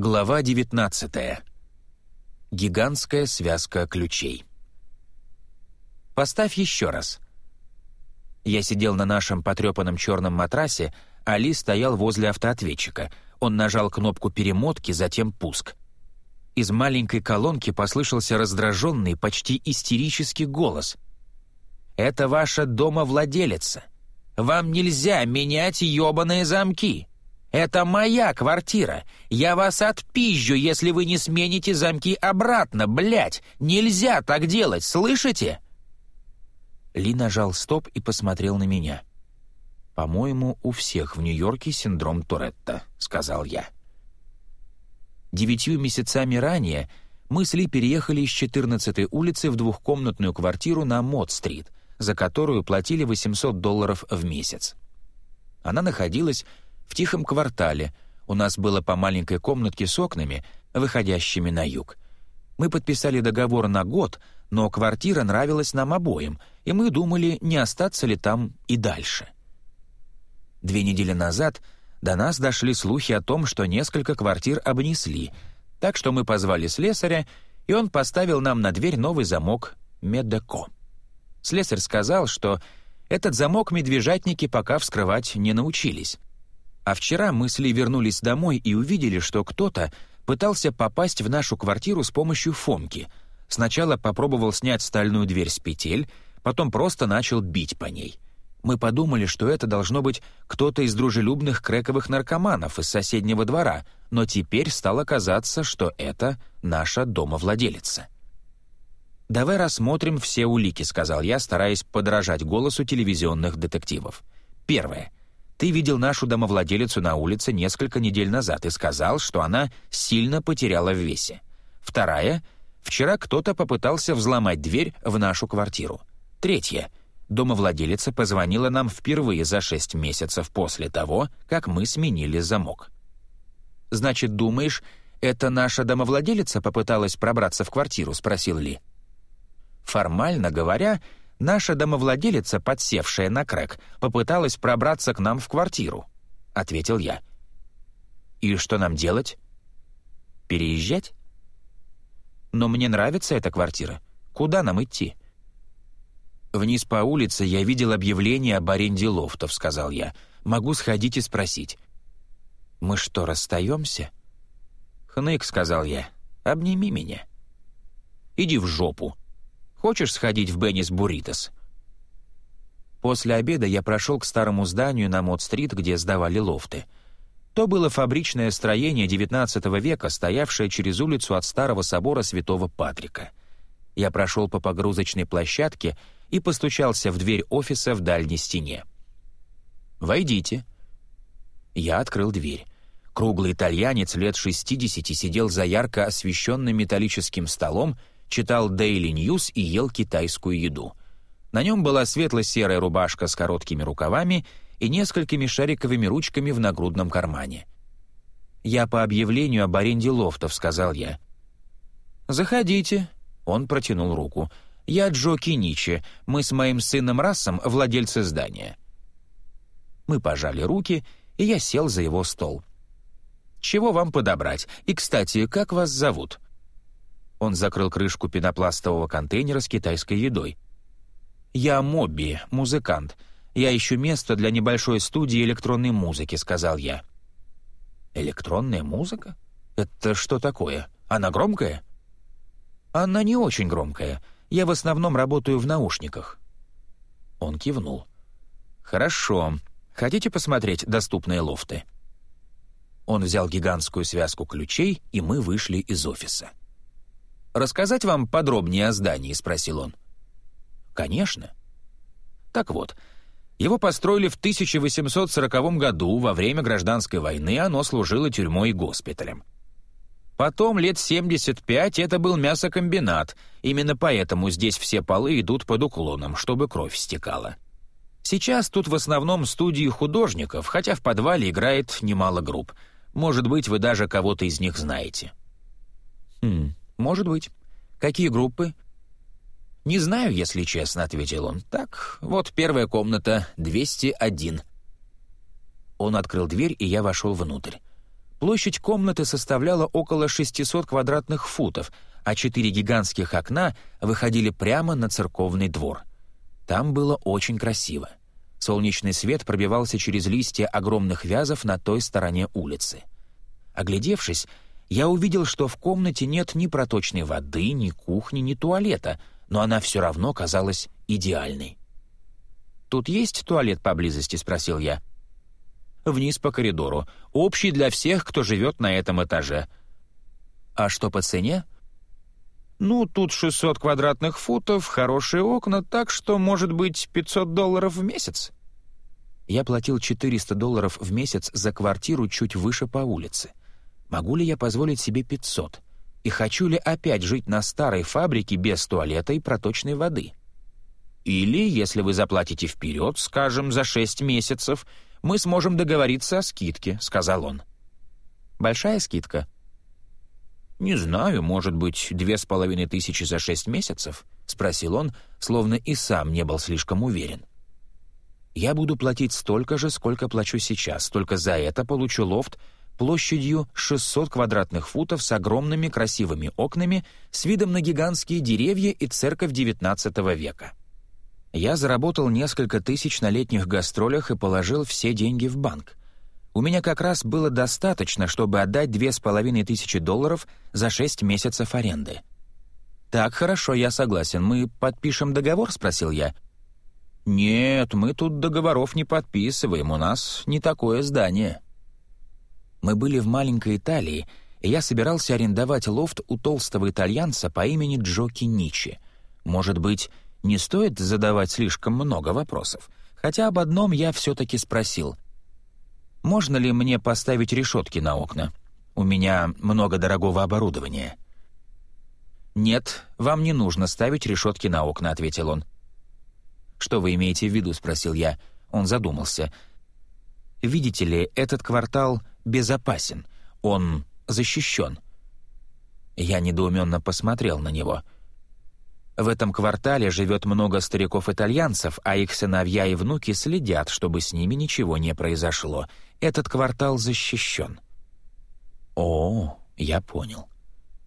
Глава 19. Гигантская связка ключей. «Поставь еще раз». Я сидел на нашем потрепанном черном матрасе, а Ли стоял возле автоответчика. Он нажал кнопку перемотки, затем пуск. Из маленькой колонки послышался раздраженный, почти истерический голос. «Это ваша домовладелица. Вам нельзя менять ёбаные замки. Это моя квартира. Я вас отпизжу, если вы не смените замки обратно, блядь. Нельзя так делать, слышите?» Ли нажал стоп и посмотрел на меня. «По-моему, у всех в Нью-Йорке синдром Торетто», — сказал я. Девятью месяцами ранее мы с Ли переехали из 14-й улицы в двухкомнатную квартиру на Мод-стрит, за которую платили 800 долларов в месяц. Она находилась в тихом квартале. У нас было по маленькой комнатке с окнами, выходящими на юг. Мы подписали договор на год, но квартира нравилась нам обоим, и мы думали, не остаться ли там и дальше. Две недели назад до нас дошли слухи о том, что несколько квартир обнесли, так что мы позвали слесаря, и он поставил нам на дверь новый замок «Медеко». Слесарь сказал, что этот замок медвежатники пока вскрывать не научились. А вчера мы с Ли вернулись домой и увидели, что кто-то пытался попасть в нашу квартиру с помощью Фомки. Сначала попробовал снять стальную дверь с петель, потом просто начал бить по ней. Мы подумали, что это должно быть кто-то из дружелюбных крэковых наркоманов из соседнего двора, но теперь стало казаться, что это наша домовладелица. «Давай рассмотрим все улики», — сказал я, стараясь подражать голосу телевизионных детективов. Первое. Ты видел нашу домовладелицу на улице несколько недель назад и сказал, что она сильно потеряла в весе. Вторая. Вчера кто-то попытался взломать дверь в нашу квартиру. Третье. Домовладелица позвонила нам впервые за шесть месяцев после того, как мы сменили замок. «Значит, думаешь, это наша домовладелица попыталась пробраться в квартиру?» — спросил Ли. Формально говоря, Наша домовладелица, подсевшая на крэк, попыталась пробраться к нам в квартиру», — ответил я. «И что нам делать? Переезжать? Но мне нравится эта квартира. Куда нам идти?» «Вниз по улице я видел объявление об аренде лофтов», — сказал я. «Могу сходить и спросить». «Мы что, расстаемся?» «Хнык», — сказал я. «Обними меня». «Иди в жопу», Хочешь сходить в Беннис Буритос?» После обеда я прошел к старому зданию на Мод-стрит, где сдавали лофты. То было фабричное строение XIX века, стоявшее через улицу от старого собора Святого Патрика. Я прошел по погрузочной площадке и постучался в дверь офиса в дальней стене. «Войдите». Я открыл дверь. Круглый итальянец лет 60 сидел за ярко освещенным металлическим столом читал Daily News и ел китайскую еду. На нем была светло-серая рубашка с короткими рукавами и несколькими шариковыми ручками в нагрудном кармане. «Я по объявлению об аренде лофтов», — сказал я. «Заходите», — он протянул руку. «Я Джо Киничи, мы с моим сыном Рассом владельцы здания». Мы пожали руки, и я сел за его стол. «Чего вам подобрать? И, кстати, как вас зовут?» Он закрыл крышку пенопластового контейнера с китайской едой. «Я Мобби, музыкант. Я ищу место для небольшой студии электронной музыки», — сказал я. «Электронная музыка? Это что такое? Она громкая?» «Она не очень громкая. Я в основном работаю в наушниках». Он кивнул. «Хорошо. Хотите посмотреть доступные лофты?» Он взял гигантскую связку ключей, и мы вышли из офиса. Рассказать вам подробнее о здании?» — спросил он. «Конечно». Так вот, его построили в 1840 году, во время гражданской войны оно служило тюрьмой и госпиталем. Потом, лет 75, это был мясокомбинат, именно поэтому здесь все полы идут под уклоном, чтобы кровь стекала. Сейчас тут в основном студии художников, хотя в подвале играет немало групп. Может быть, вы даже кого-то из них знаете. Хм, «Может быть. Какие группы?» «Не знаю, если честно», — ответил он. «Так, вот первая комната, 201». Он открыл дверь, и я вошел внутрь. Площадь комнаты составляла около 600 квадратных футов, а четыре гигантских окна выходили прямо на церковный двор. Там было очень красиво. Солнечный свет пробивался через листья огромных вязов на той стороне улицы. Оглядевшись, я увидел, что в комнате нет ни проточной воды, ни кухни, ни туалета, но она все равно казалась идеальной. «Тут есть туалет поблизости?» — спросил я. «Вниз по коридору. Общий для всех, кто живет на этом этаже». «А что по цене?» «Ну, тут 600 квадратных футов, хорошие окна, так что, может быть, 500 долларов в месяц». Я платил 400 долларов в месяц за квартиру чуть выше по улице. Могу ли я позволить себе 500? И хочу ли опять жить на старой фабрике без туалета и проточной воды? Или, если вы заплатите вперед, скажем, за 6 месяцев, мы сможем договориться о скидке», — сказал он. «Большая скидка?» «Не знаю, может быть, две с половиной тысячи за шесть месяцев?» — спросил он, словно и сам не был слишком уверен. «Я буду платить столько же, сколько плачу сейчас, только за это получу лофт площадью 600 квадратных футов с огромными красивыми окнами с видом на гигантские деревья и церковь XIX века. Я заработал несколько тысяч на летних гастролях и положил все деньги в банк. У меня как раз было достаточно, чтобы отдать две с половиной тысячи долларов за шесть месяцев аренды. «Так, хорошо, я согласен. Мы подпишем договор?» — спросил я. «Нет, мы тут договоров не подписываем, у нас не такое здание». Мы были в маленькой Италии, и я собирался арендовать лофт у толстого итальянца по имени Джоки Ничи. Может быть, не стоит задавать слишком много вопросов, хотя об одном я все-таки спросил. «Можно ли мне поставить решетки на окна? У меня много дорогого оборудования». «Нет, вам не нужно ставить решетки на окна», — ответил он. «Что вы имеете в виду?» — спросил я. Он задумался. «Видите ли, этот квартал безопасен. Он защищен». Я недоуменно посмотрел на него — в этом квартале живет много стариков-итальянцев, а их сыновья и внуки следят, чтобы с ними ничего не произошло. Этот квартал защищен. О, я понял.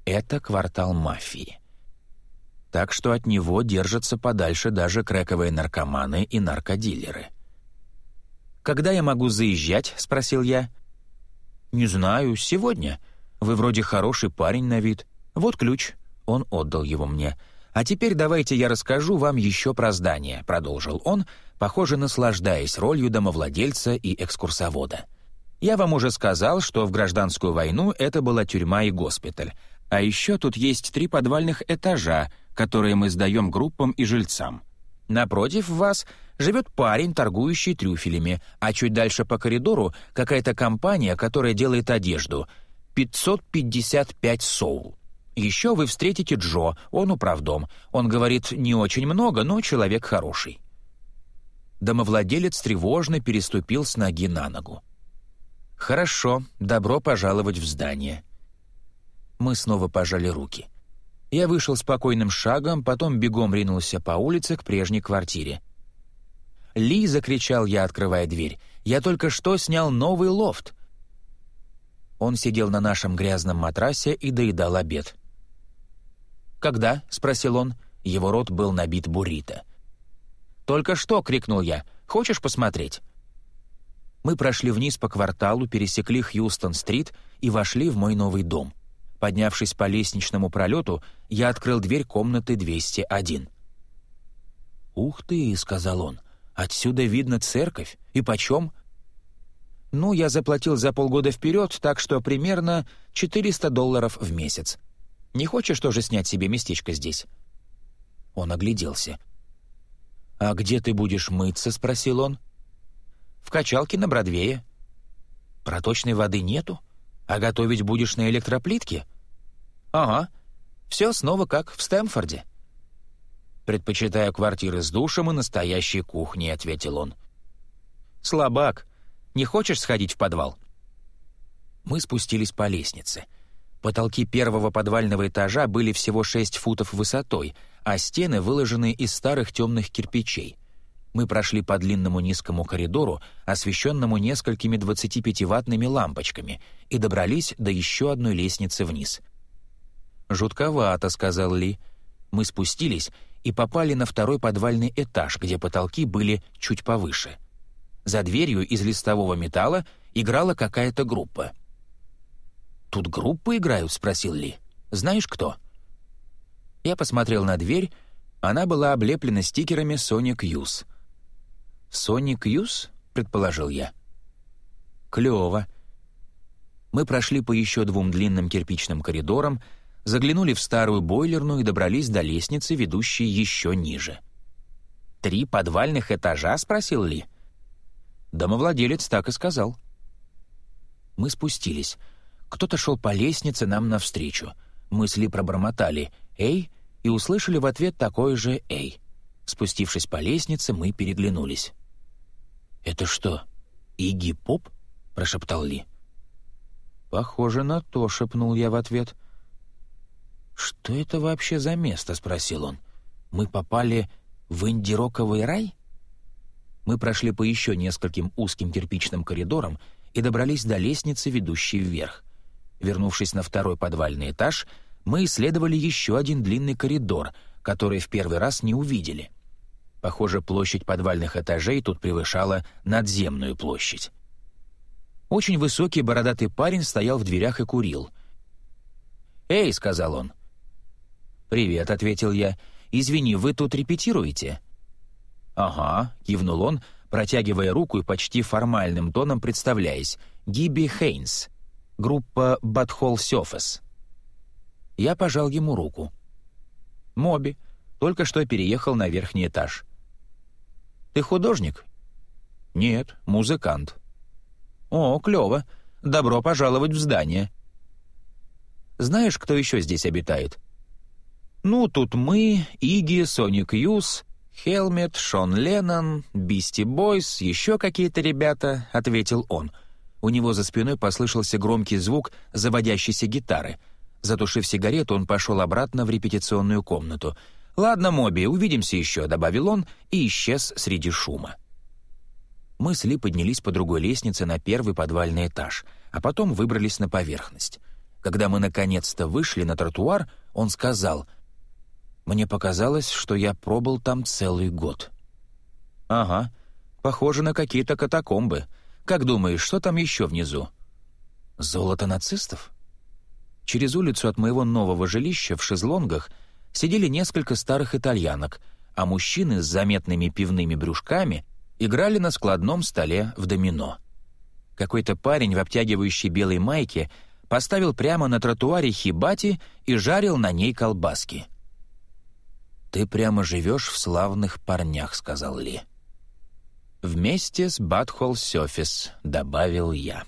Это квартал мафии. Так что от него держатся подальше даже крэковые наркоманы и наркодилеры. «Когда я могу заезжать?» — спросил я. «Не знаю, сегодня. Вы вроде хороший парень на вид. Вот ключ». Он отдал его мне — «А теперь давайте я расскажу вам еще про здание», — продолжил он, похоже, наслаждаясь ролью домовладельца и экскурсовода. «Я вам уже сказал, что в гражданскую войну это была тюрьма и госпиталь. А еще тут есть три подвальных этажа, которые мы сдаем группам и жильцам. Напротив вас живет парень, торгующий трюфелями, а чуть дальше по коридору какая-то компания, которая делает одежду. 555 соул. Еще вы встретите Джо, он управдом. Он говорит не очень много, но человек хороший». Домовладелец тревожно переступил с ноги на ногу. «Хорошо, добро пожаловать в здание». Мы снова пожали руки. Я вышел спокойным шагом, потом бегом ринулся по улице к прежней квартире. «Ли!» — закричал я, открывая дверь. «Я только что снял новый лофт!» Он сидел на нашем грязном матрасе и доедал обед. «Когда?» — спросил он. Его рот был набит буррито. «Только что!» — крикнул я. «Хочешь посмотреть?» Мы прошли вниз по кварталу, пересекли Хьюстон-стрит и вошли в мой новый дом. Поднявшись по лестничному пролету, я открыл дверь комнаты 201. «Ух ты!» — сказал он. «Отсюда видно церковь. И почем?» «Ну, я заплатил за полгода вперед, так что примерно 400 долларов в месяц. Не хочешь тоже снять себе местечко здесь?» Он огляделся. «А где ты будешь мыться?» — спросил он. «В качалке на Бродвее». «Проточной воды нету? А готовить будешь на электроплитке?» «Ага. Все снова как в Стэмфорде». «Предпочитаю квартиры с душем и настоящей кухней», — ответил он. «Слабак. Не хочешь сходить в подвал?» Мы спустились по лестнице — Потолки первого подвального этажа были всего 6 футов высотой, а стены выложены из старых темных кирпичей. Мы прошли по длинному низкому коридору, освещенному несколькими 25-ваттными лампочками, и добрались до еще одной лестницы вниз. «Жутковато», — сказал Ли. Мы спустились и попали на второй подвальный этаж, где потолки были чуть повыше. За дверью из листового металла играла какая-то группа. «Тут группы играют?» — спросил Ли. «Знаешь, кто?» Я посмотрел на дверь, она была облеплена стикерами Sonic Youth. «Sonic Youth?» — предположил я. «Клёво». Мы прошли по еще двум длинным кирпичным коридорам, заглянули в старую бойлерную и добрались до лестницы, ведущей еще ниже. «Три подвальных этажа?» — спросил Ли. Домовладелец так и сказал. Мы спустились. Кто-то шел по лестнице нам навстречу. Мысли пробормотали «Эй!» и услышали в ответ такое же «Эй!». Спустившись по лестнице, мы переглянулись. «Это что, Игги Поп?» — прошептал Ли. «Похоже на то», — шепнул я в ответ. «Что это вообще за место?» — спросил он. «Мы попали в индироковый рай?» Мы прошли по еще нескольким узким кирпичным коридорам и добрались до лестницы, ведущей вверх. Вернувшись на второй подвальный этаж, мы исследовали еще один длинный коридор, который в первый раз не увидели. Похоже, площадь подвальных этажей тут превышала надземную площадь. Очень высокий бородатый парень стоял в дверях и курил. «Эй», — сказал он. «Привет», — ответил я. «Извини, вы тут репетируете?» «Ага», — кивнул он, протягивая руку и почти формальным тоном представляясь. «Гиби Хейнс, группа Батхол Сёфес». Я пожал ему руку. «Моби, только что переехал на верхний этаж». «Ты художник?» «Нет, музыкант». «О, клёво. Добро пожаловать в здание». «Знаешь, кто еще здесь обитает?» «Ну, тут мы, Иги, Соник Юс, Хелмет, Шон Леннон, Бисти Бойс, еще какие-то ребята», — ответил он. У него за спиной послышался громкий звук заводящейся гитары. Затушив сигарету, он пошел обратно в репетиционную комнату. «Ладно, Моби, увидимся еще», — добавил он и исчез среди шума. Мы с Ли поднялись по другой лестнице на первый подвальный этаж, а потом выбрались на поверхность. Когда мы наконец-то вышли на тротуар, он сказал — мне показалось, что я пробыл там целый год. «Ага, похоже на какие-то катакомбы. Как думаешь, что там еще внизу?» «Золото нацистов?» Через улицу от моего нового жилища в шезлонгах сидели несколько старых итальянок, а мужчины с заметными пивными брюшками играли на складном столе в домино. Какой-то парень в обтягивающей белой майке поставил прямо на тротуаре хибати и жарил на ней колбаски. «Ты прямо живешь в славных парнях», — сказал Ли. «Вместе с Батхол Сёфис», — добавил я.